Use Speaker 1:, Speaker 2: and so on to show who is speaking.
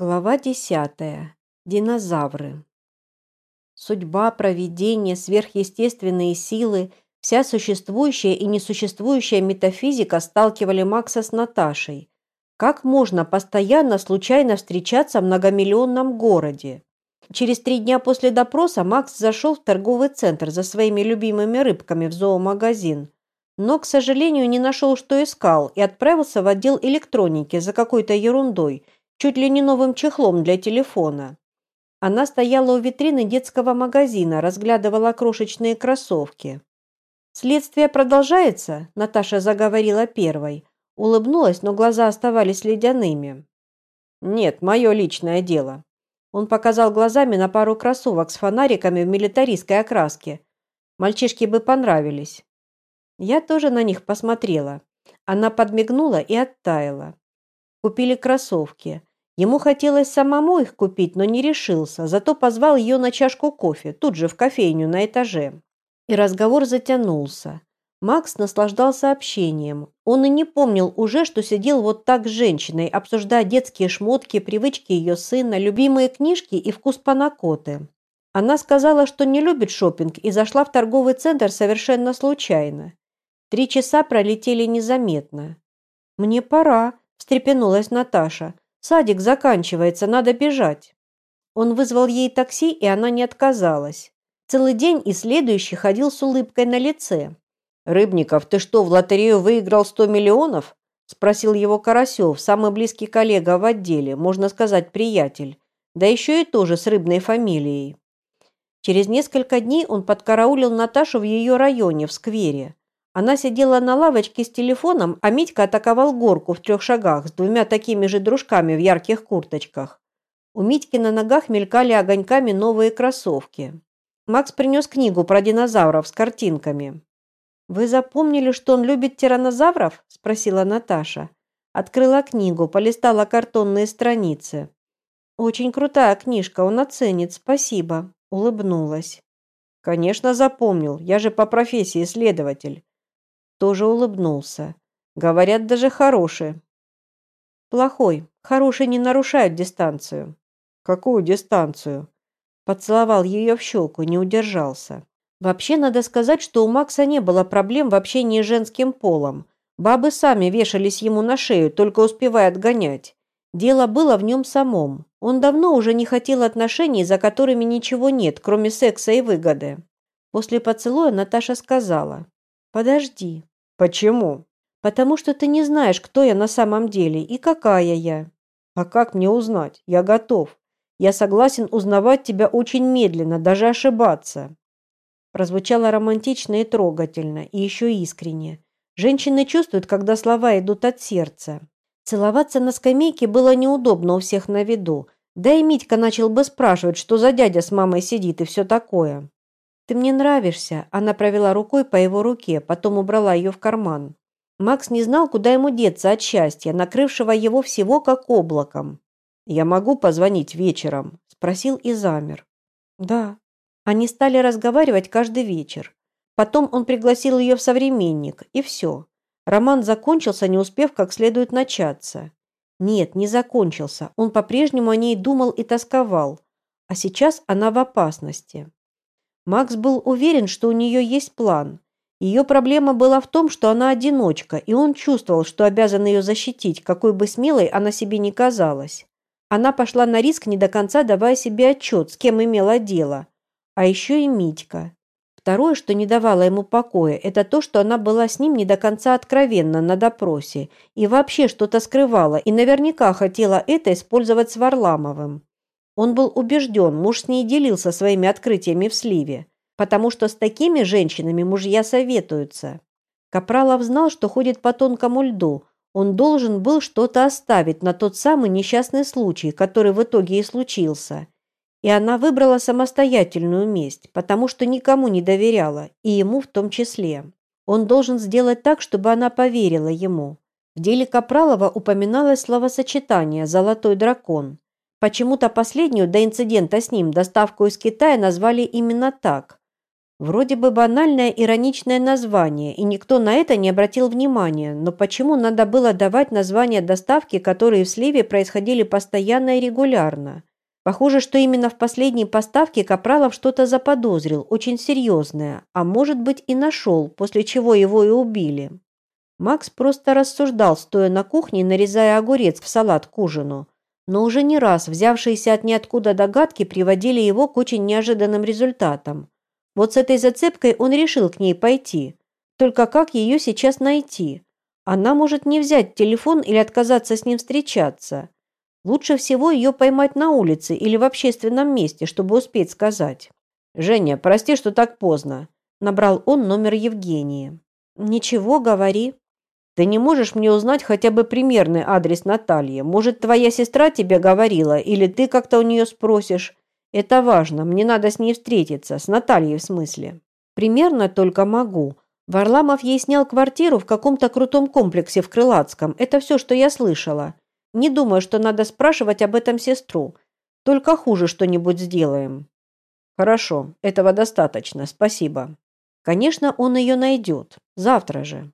Speaker 1: Глава десятая. Динозавры. Судьба, провидение, сверхъестественные силы, вся существующая и несуществующая метафизика сталкивали Макса с Наташей. Как можно постоянно случайно встречаться в многомиллионном городе? Через три дня после допроса Макс зашел в торговый центр за своими любимыми рыбками в зоомагазин, но, к сожалению, не нашел, что искал, и отправился в отдел электроники за какой-то ерундой – чуть ли не новым чехлом для телефона. Она стояла у витрины детского магазина, разглядывала крошечные кроссовки. «Следствие продолжается?» – Наташа заговорила первой. Улыбнулась, но глаза оставались ледяными. «Нет, мое личное дело». Он показал глазами на пару кроссовок с фонариками в милитаристской окраске. Мальчишки бы понравились. Я тоже на них посмотрела. Она подмигнула и оттаяла. Купили кроссовки. Ему хотелось самому их купить, но не решился, зато позвал ее на чашку кофе, тут же в кофейню на этаже. И разговор затянулся. Макс наслаждался общением. Он и не помнил уже, что сидел вот так с женщиной, обсуждая детские шмотки, привычки ее сына, любимые книжки и вкус панакоты. Она сказала, что не любит шопинг и зашла в торговый центр совершенно случайно. Три часа пролетели незаметно. «Мне пора», – встрепенулась Наташа. Садик заканчивается, надо бежать. Он вызвал ей такси, и она не отказалась. Целый день и следующий ходил с улыбкой на лице. «Рыбников, ты что, в лотерею выиграл сто миллионов?» спросил его Карасев, самый близкий коллега в отделе, можно сказать, приятель. Да еще и тоже с рыбной фамилией. Через несколько дней он подкараулил Наташу в ее районе, в сквере. Она сидела на лавочке с телефоном, а Митька атаковал горку в трех шагах с двумя такими же дружками в ярких курточках. У Митьки на ногах мелькали огоньками новые кроссовки. Макс принес книгу про динозавров с картинками. «Вы запомнили, что он любит тиранозавров?» – спросила Наташа. Открыла книгу, полистала картонные страницы. «Очень крутая книжка, он оценит, спасибо», – улыбнулась. «Конечно, запомнил, я же по профессии следователь тоже улыбнулся. Говорят, даже хороший. Плохой. Хорошие не нарушают дистанцию. Какую дистанцию? Поцеловал ее в щеку, не удержался. Вообще, надо сказать, что у Макса не было проблем в общении с женским полом. Бабы сами вешались ему на шею, только успевая отгонять. Дело было в нем самом. Он давно уже не хотел отношений, за которыми ничего нет, кроме секса и выгоды. После поцелуя Наташа сказала, «Подожди, Почему? Потому что ты не знаешь, кто я на самом деле и какая я. А как мне узнать? Я готов. Я согласен узнавать тебя очень медленно, даже ошибаться. Прозвучало романтично и трогательно, и еще искренне. Женщины чувствуют, когда слова идут от сердца. Целоваться на скамейке было неудобно у всех на виду. Да и Митька начал бы спрашивать, что за дядя с мамой сидит и все такое. «Ты мне нравишься», – она провела рукой по его руке, потом убрала ее в карман. Макс не знал, куда ему деться от счастья, накрывшего его всего как облаком. «Я могу позвонить вечером?» – спросил и замер. «Да». Они стали разговаривать каждый вечер. Потом он пригласил ее в современник, и все. Роман закончился, не успев как следует начаться. Нет, не закончился. Он по-прежнему о ней думал и тосковал. А сейчас она в опасности. Макс был уверен, что у нее есть план. Ее проблема была в том, что она одиночка, и он чувствовал, что обязан ее защитить, какой бы смелой она себе ни казалась. Она пошла на риск, не до конца давая себе отчет, с кем имела дело. А еще и Митька. Второе, что не давало ему покоя, это то, что она была с ним не до конца откровенна на допросе и вообще что-то скрывала, и наверняка хотела это использовать с Варламовым. Он был убежден, муж с ней делился своими открытиями в сливе, потому что с такими женщинами мужья советуются. Капралов знал, что ходит по тонкому льду. Он должен был что-то оставить на тот самый несчастный случай, который в итоге и случился. И она выбрала самостоятельную месть, потому что никому не доверяла, и ему в том числе. Он должен сделать так, чтобы она поверила ему. В деле Капралова упоминалось словосочетание «золотой дракон». Почему-то последнюю до инцидента с ним доставку из Китая назвали именно так. Вроде бы банальное ироничное название, и никто на это не обратил внимания, но почему надо было давать названия доставки, которые в сливе происходили постоянно и регулярно? Похоже, что именно в последней поставке Капралов что-то заподозрил, очень серьезное, а может быть и нашел, после чего его и убили. Макс просто рассуждал, стоя на кухне, нарезая огурец в салат к ужину. Но уже не раз взявшиеся от ниоткуда догадки приводили его к очень неожиданным результатам. Вот с этой зацепкой он решил к ней пойти. Только как ее сейчас найти? Она может не взять телефон или отказаться с ним встречаться. Лучше всего ее поймать на улице или в общественном месте, чтобы успеть сказать. «Женя, прости, что так поздно», – набрал он номер Евгении. «Ничего, говори». «Ты не можешь мне узнать хотя бы примерный адрес Натальи? Может, твоя сестра тебе говорила, или ты как-то у нее спросишь? Это важно, мне надо с ней встретиться, с Натальей в смысле. Примерно только могу. Варламов ей снял квартиру в каком-то крутом комплексе в Крылатском. Это все, что я слышала. Не думаю, что надо спрашивать об этом сестру. Только хуже что-нибудь сделаем. Хорошо, этого достаточно, спасибо. Конечно, он ее найдет. Завтра же.